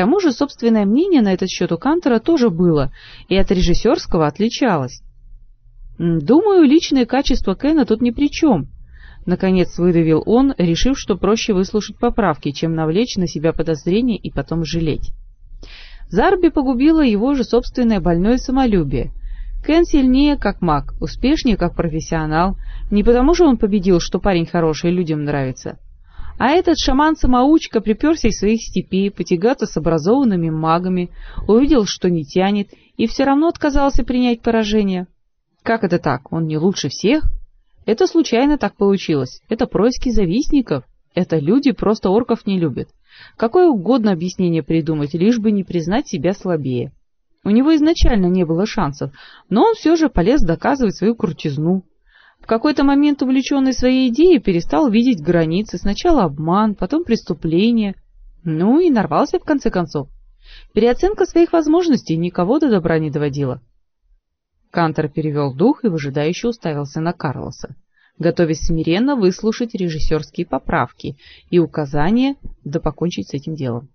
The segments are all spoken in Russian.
тому же собственное мнение на этот счет у Кантера тоже было, и от режиссерского отличалось. «Думаю, личные качества Кена тут ни при чем», — наконец выдавил он, решив, что проще выслушать поправки, чем навлечь на себя подозрения и потом жалеть. Зарби погубило его же собственное больное самолюбие. Кен сильнее как маг, успешнее как профессионал, не потому что он победил, что парень хороший и людям нравится. А этот шаман-самоучка приперся из своих степей потягаться с образованными магами, увидел, что не тянет, и все равно отказался принять поражение. Как это так? Он не лучше всех? Это случайно так получилось. Это происки завистников. Это люди просто орков не любят. Какое угодно объяснение придумать, лишь бы не признать себя слабее. У него изначально не было шансов, но он все же полез доказывать свою крутизну. В какой-то момент, увлеченный своей идеей, перестал видеть границы, сначала обман, потом преступление, ну и нарвался в конце концов. Переоценка своих возможностей никого до добра не доводила. Кантор перевел дух и выжидающе уставился на Карлоса, готовясь смиренно выслушать режиссерские поправки и указания, да покончить с этим делом.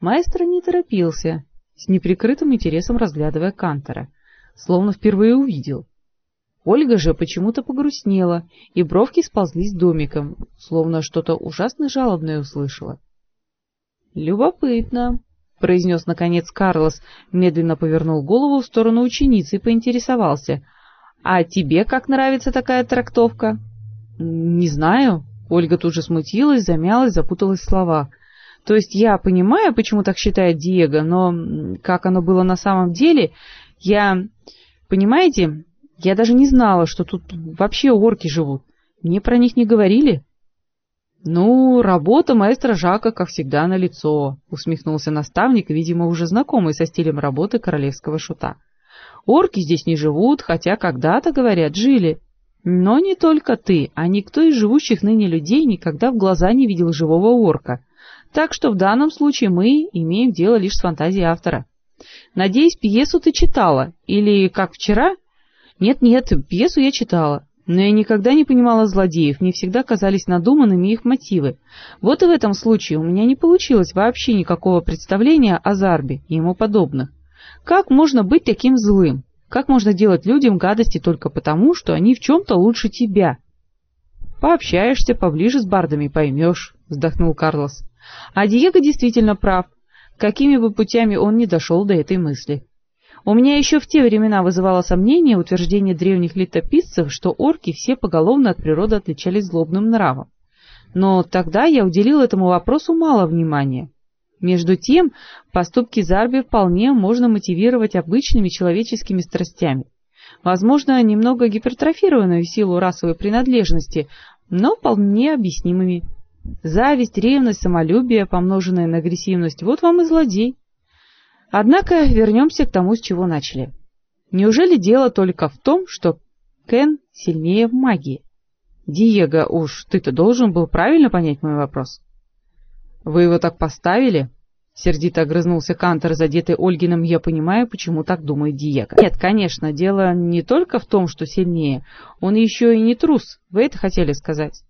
Маэстро не торопился, с неприкрытым интересом разглядывая Кантора, словно впервые увидел. Ольга же почему-то погрустнела, и бровки сползлись домиком, словно что-то ужасно жалобное услышала. «Любопытно», — произнес наконец Карлос, медленно повернул голову в сторону ученицы и поинтересовался. «А тебе как нравится такая трактовка?» «Не знаю». Ольга тут же смутилась, замялась, запуталась в словах. «То есть я понимаю, почему так считает Диего, но как оно было на самом деле, я... Понимаете, я даже не знала, что тут вообще орки живут. Мне про них не говорили». Ну, работа маэстро Жака, как всегда, на лицо, усмехнулся наставник, видимо, уже знакомый со стилем работы королевского шута. Орки здесь не живут, хотя когда-то, говорят, жили. Но не только ты, а никто из живущих ныне людей никогда в глаза не видел живого орка. Так что в данном случае мы имеем дело лишь с фантазией автора. Надеюсь, пьесу ты читала или как вчера? Нет-нет, пьесу я читала. Но я никогда не понимала злодеев, мне всегда казались надуманными их мотивы. Вот и в этом случае у меня не получилось вообще никакого представления о Зарбе и ему подобных. Как можно быть таким злым? Как можно делать людям гадости только потому, что они в чем-то лучше тебя? Пообщаешься поближе с бардами, поймешь, вздохнул Карлос. А Диего действительно прав. Какими бы путями он ни дошел до этой мысли. У меня еще в те времена вызывало сомнение утверждение древних летописцев, что орки все поголовно от природы отличались злобным нравом. Но тогда я уделил этому вопросу мало внимания. Между тем, поступки Зарби вполне можно мотивировать обычными человеческими страстями. Возможно, немного гипертрофированными в силу расовой принадлежности, но вполне объяснимыми. Зависть, ревность, самолюбие, помноженное на агрессивность – вот вам и злодей. Однако вернемся к тому, с чего начали. Неужели дело только в том, что Кен сильнее в магии? Диего, уж ты-то должен был правильно понять мой вопрос. Вы его так поставили? Сердито огрызнулся Кантер, задетый Ольгиным. Я понимаю, почему так думает Диего. Нет, конечно, дело не только в том, что сильнее. Он еще и не трус. Вы это хотели сказать?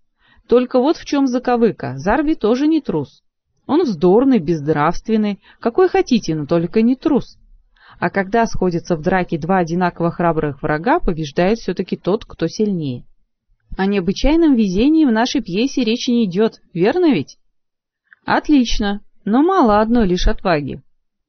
Только вот в чем заковыка. Зарви тоже не трус. Он вздорный, безнравственный, какой хотите, но только не трус. А когда сходятся в драке два одинаково храбрых врага, побеждает все-таки тот, кто сильнее. О необычайном везении в нашей пьесе речи не идет, верно ведь? Отлично, но мало одной лишь отваги.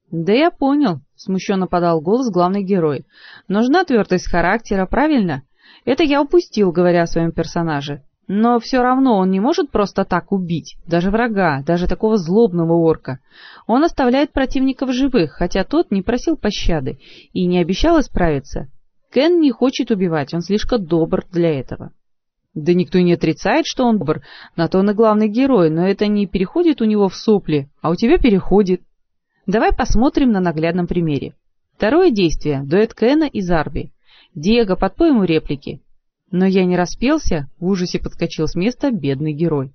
Да я понял, смущенно подал голос главный герой. Нужна твердость характера, правильно? Это я упустил, говоря о своем персонаже. Но все равно он не может просто так убить, даже врага, даже такого злобного орка. Он оставляет противников живых, хотя тот не просил пощады и не обещал исправиться. Кен не хочет убивать, он слишком добр для этого. Да никто и не отрицает, что он добр, на то он и главный герой, но это не переходит у него в сопли, а у тебя переходит. Давай посмотрим на наглядном примере. Второе действие. Дуэт Кена и Зарби. Диего, подпой ему реплики. Но я не распелся, в ужасе подскочил с места бедный герой.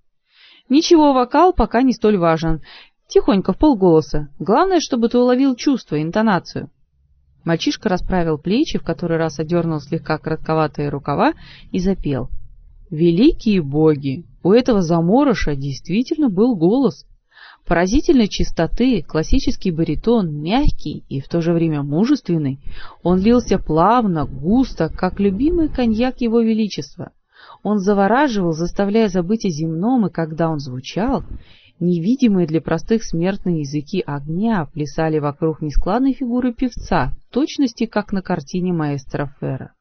Ничего, вокал пока не столь важен. Тихонько, в полголоса. Главное, чтобы ты уловил чувство, интонацию. Мальчишка расправил плечи, в который раз одернул слегка коротковатые рукава и запел. Великие боги! У этого заморыша действительно был голос. Поразительной чистоты, классический баритон, мягкий и в то же время мужественный, он лился плавно, густо, как любимый коньяк его величества. Он завораживал, заставляя забыть о земном, и когда он звучал, невидимые для простых смертных языки огня плясали вокруг нескладной фигуры певца, точности, как на картине маэстро Ферра.